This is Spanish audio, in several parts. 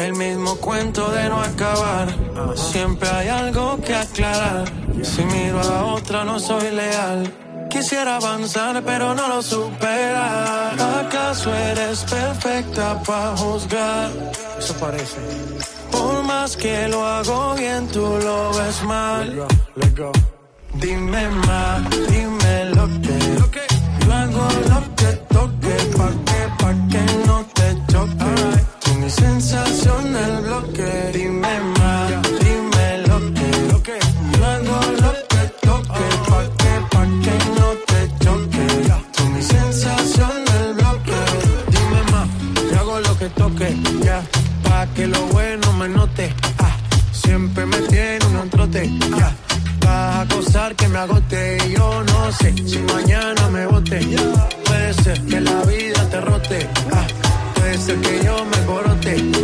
El mismo cuento de no acabar. Siempre hay algo que aclarar. Si miro a la otra, no soy leal. Quisiera avanzar, pero no lo supera. ¿Acaso eres perfecta para juzgar? Eso parece. Por más que lo hago bien, tú lo ves mal. Let go. Dime más, dime sensación el bloque. Dime más, dime lo que. Yo hago lo que toque, pa' que, pa' que no te choque. Tú mi sensación el bloque. Dime más, Yo hago lo que toque, ya. Pa' que lo bueno me note. Ah, siempre me tiene un trote, ya. Vas a acosar que me agote. y Yo no sé si mañana me bote. Puede ser que la vida te rote. Ah, puede ser que yo me corote.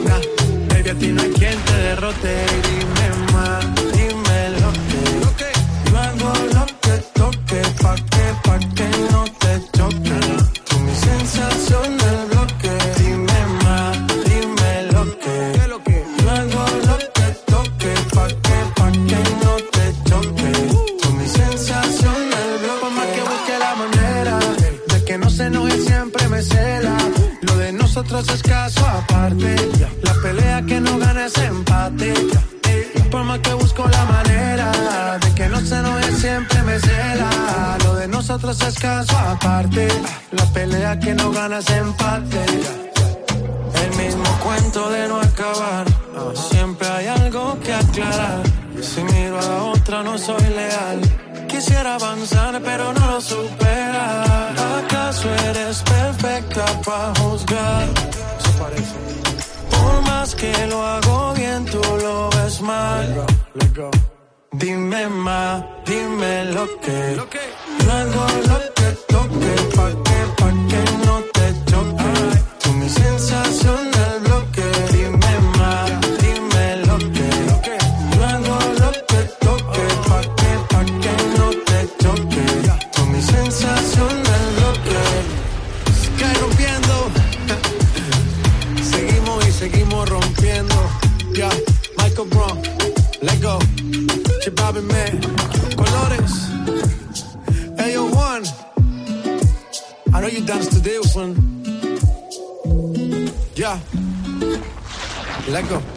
Ti no hay quien te derrote. dime más, dime lo que. Yo hago lo que toque, pa' que, pa' que no te choque. Tú mi sensación del bloque. Dime más, dime lo que. ¿Qué lo que? Yo hago lo que toque, pa' que, pa' que no te choque. Tú mi sensación del bloque. Por más que busque la manera de que no se enoje siempre me cela. De nosotros es caso aparte. La pelea que no gana es empate. Por más que busco la manera de que no se enoje siempre me cela. Lo de nosotros es caso aparte. La pelea que no gana es empate. El mismo cuento de no acabar. Siempre hay algo que aclarar. Si miro a la otra, no soy leal. Quisiera avanzar, pero no lo supera. ¿Acaso eres perfecta para juzgar? Por más que lo hago bien, tú lo ves mal. Let go. Dime más, dime lo que. Hago lo que toque, pa' let go. Chibabi Man, Colores. Ayo, One. I know you dance to this one. Yeah, let go.